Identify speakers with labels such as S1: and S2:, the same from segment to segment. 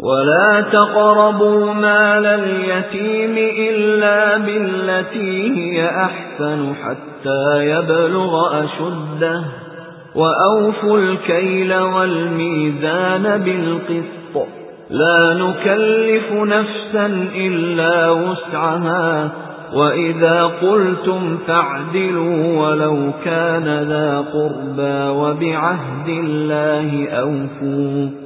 S1: ولا تقربوا مال اليتيم إلا بالتي هي أحسن حتى يبلغ أشده وأوفوا الكيل والميزان بالقسط لا نكلف نفسا إلا وسعها وَإِذَا قُلْتُمْ فَاعْدِلُوا وَلَوْ كَانَ ذَا قُرْبَى وَبِعَهْدِ اللَّهِ أَوْفُوا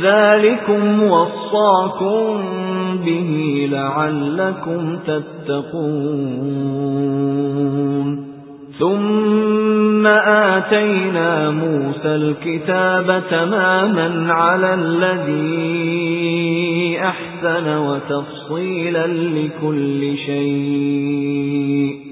S1: ذَلِكُمْ وَصَّاكُم بِهِ لَعَلَّكُمْ تَتَّقُونَ. ثُمَّ آتَيْنَا مُوسَى الْكِتَابَ تَمَامًا عَلَى الَّذِي أَحْسَنَ وَتَفْصِيلًا لِكُلِّ شَيْءٍ.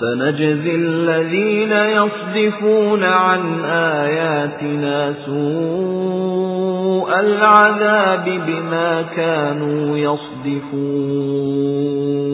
S1: سَنَجْزِي الَّذِينَ يَصْدِفُونَ عَن آيَاتِنَا سُوءَ الْعَذَابِ بِمَا كَانُوا يَصْدِفُونَ.